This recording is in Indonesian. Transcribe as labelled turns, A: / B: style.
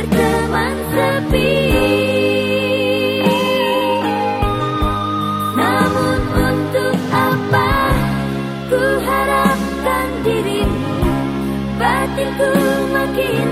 A: berteman sepi. Namun untuk apa ku harapkan dirimu? Batinku makin